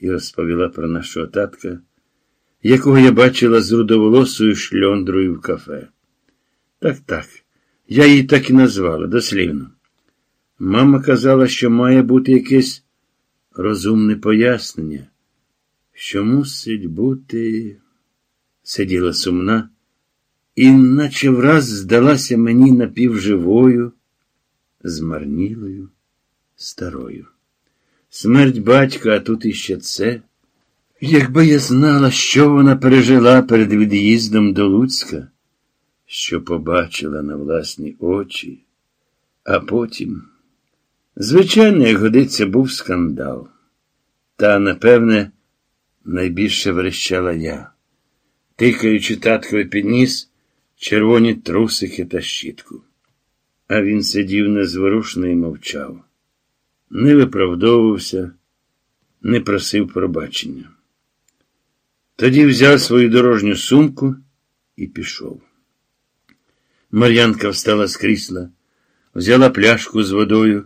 і розповіла про нашого татка, якого я бачила з рудоволосою шльондрою в кафе. Так, так, я її так і назвала, дослівно. Мама казала, що має бути якесь розумне пояснення, що мусить бути, сиділа сумна, і наче враз здалася мені напівживою, змарнілою, старою. Смерть батька, а тут іще це. Якби я знала, що вона пережила перед від'їздом до Луцька, що побачила на власні очі, а потім, звичайно, як годиться, був скандал. Та, напевне, найбільше верещала я, тикаючи таткові підніс червоні трусики та щітку. А він сидів незворушно і мовчав, не виправдовувався, не просив пробачення. Тоді взяв свою дорожню сумку і пішов. Мар'янка встала з крісла, взяла пляшку з водою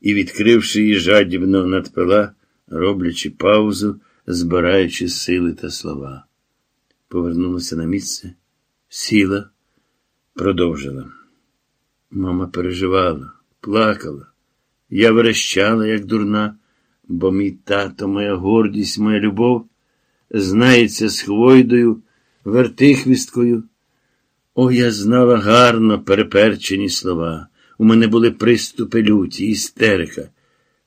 і, відкривши її жадібно, надпила, роблячи паузу, збираючи сили та слова. Повернулася на місце, сіла, продовжила. Мама переживала, плакала. Я верещала, як дурна, бо мій тато, моя гордість, моя любов знається з хвойдою, вертихвісткою. О, я знала гарно переперчені слова. У мене були приступи люті, істерика.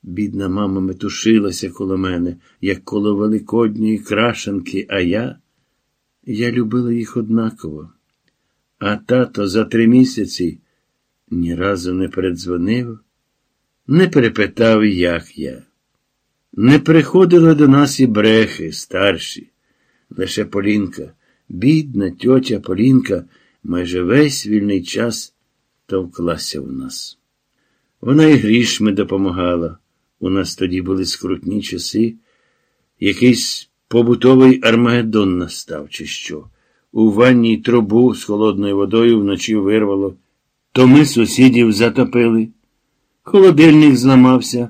Бідна мама метушилася коло мене, як коло великодньої крашенки, а я. Я любила їх однаково. А тато за три місяці ні разу не передзвонив, не перепитав, як я. Не приходили до нас і брехи, старші, лише Полінка, бідна тьотя Полінка, майже весь вільний час товклася в нас. Вона і грішми допомагала. У нас тоді були скрутні часи, якийсь побутовий армагеддон настав, чи що. У ванній трубу з холодною водою вночі вирвало, то ми сусідів затопили. Холодильник зламався,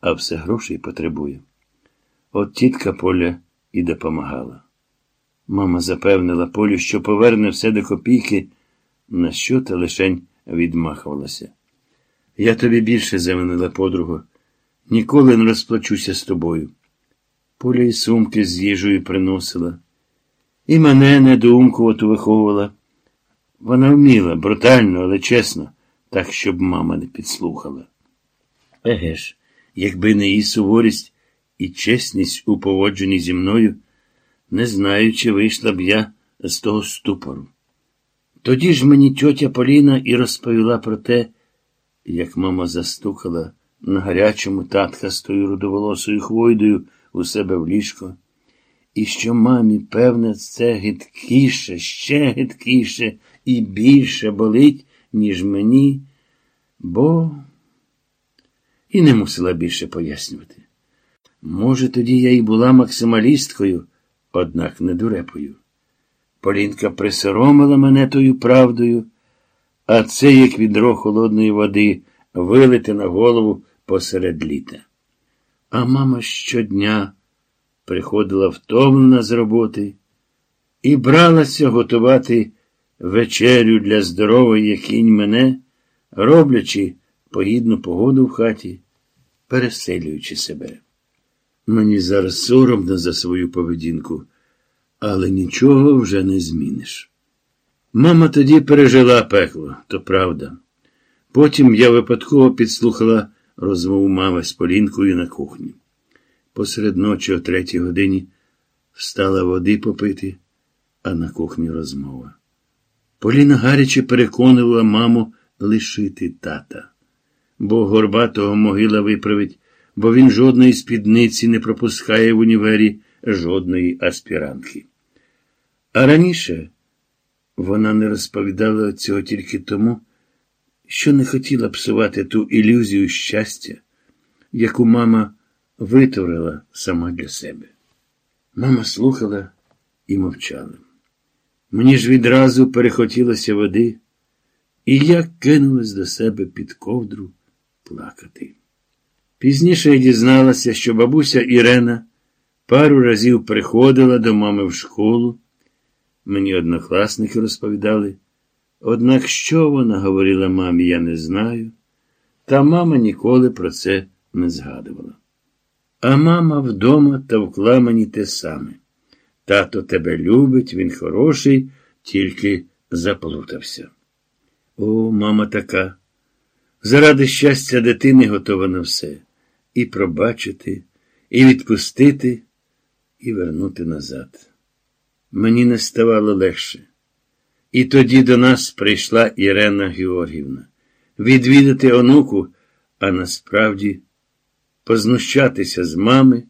а все грошей потребує. От тітка Поля і допомагала. Мама запевнила Полю, що поверне все до копійки, на що та лишень відмахувалася. Я тобі більше замінила, подругу. Ніколи не розплачуся з тобою. Поля і сумки з їжею приносила. І мене недоумкувату виховувала. Вона вміла, брутально, але чесно, так, щоб мама не підслухала. Еге ж, якби не її суворість і чесність у поводженні зі мною, не знаю, чи вийшла б я з того ступору. Тоді ж мені тьотя Поліна і розповіла про те, як мама застукала на гарячому татка з тою рудоволосою хвойдою у себе в ліжко, і що мамі, певне, це гидкіше, ще гидкіше і більше болить, ніж мені, бо і не мусила більше пояснювати. Може, тоді я й була максималісткою, однак не дурепою. Полінка присоромила мене тою правдою, а це, як відро холодної води, вилити на голову посеред літа. А мама щодня приходила втомлена з роботи і бралася готувати вечерю для здорової, кінь мене, роблячи погідну погоду в хаті, переселюючи себе. Мені зараз соромно за свою поведінку, але нічого вже не зміниш. Мама тоді пережила пекло, то правда. Потім я випадково підслухала розмову мами з Полінкою на кухні. Посеред ночі о третій годині встала води попити, а на кухні розмова. Поліна гаряче переконувала маму лишити тата, бо горбатого могила виправить, бо він жодної спідниці не пропускає в універі жодної аспірантки. А раніше вона не розповідала цього тільки тому, що не хотіла псувати ту ілюзію щастя, яку мама витворила сама для себе. Мама слухала і мовчала. Мені ж відразу перехотілося води, і я кинулась до себе під ковдру плакати. Пізніше я дізналася, що бабуся Ірена Пару разів приходила до мами в школу. Мені однокласники розповідали. Однак що вона говорила мамі, я не знаю. Та мама ніколи про це не згадувала. А мама вдома товкла мені те саме. Тато тебе любить, він хороший, тільки заплутався. О, мама така. Заради щастя дитини готова на все. І пробачити, і відпустити, і вернути назад. Мені не ставало легше. І тоді до нас прийшла Ірена Георгівна відвідати онуку, а насправді познущатися з мами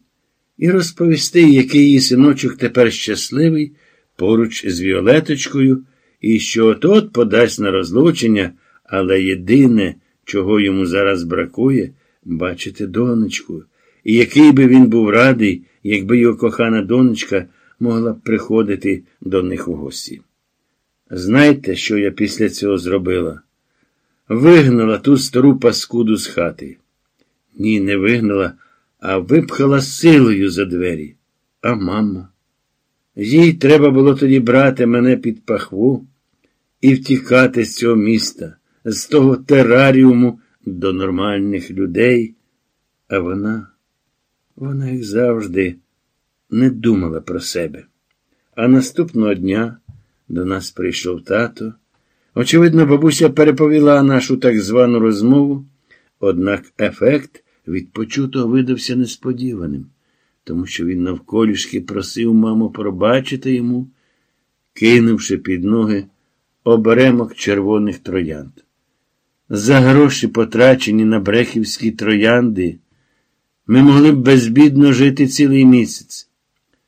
і розповісти, який її синочок тепер щасливий поруч з Віолеточкою, і що от-от подасть на розлучення, але єдине, чого йому зараз бракує, бачити донечку, і який би він був радий, якби його кохана донечка могла б приходити до них у гості. Знаєте, що я після цього зробила? Вигнала ту стару паскуду з хати. Ні, не вигнала, а випхала силою за двері. А мама? Їй треба було тоді брати мене під пахву і втікати з цього міста, з того тераріуму до нормальних людей. А вона, вона, як завжди, не думала про себе. А наступного дня до нас прийшов тато. Очевидно, бабуся переповіла нашу так звану розмову, однак ефект від почутого видався несподіваним, тому що він навколішки просив маму пробачити йому, кинувши під ноги оберемок червоних троянд. За гроші, потрачені на брехівські троянди, ми могли б безбідно жити цілий місяць.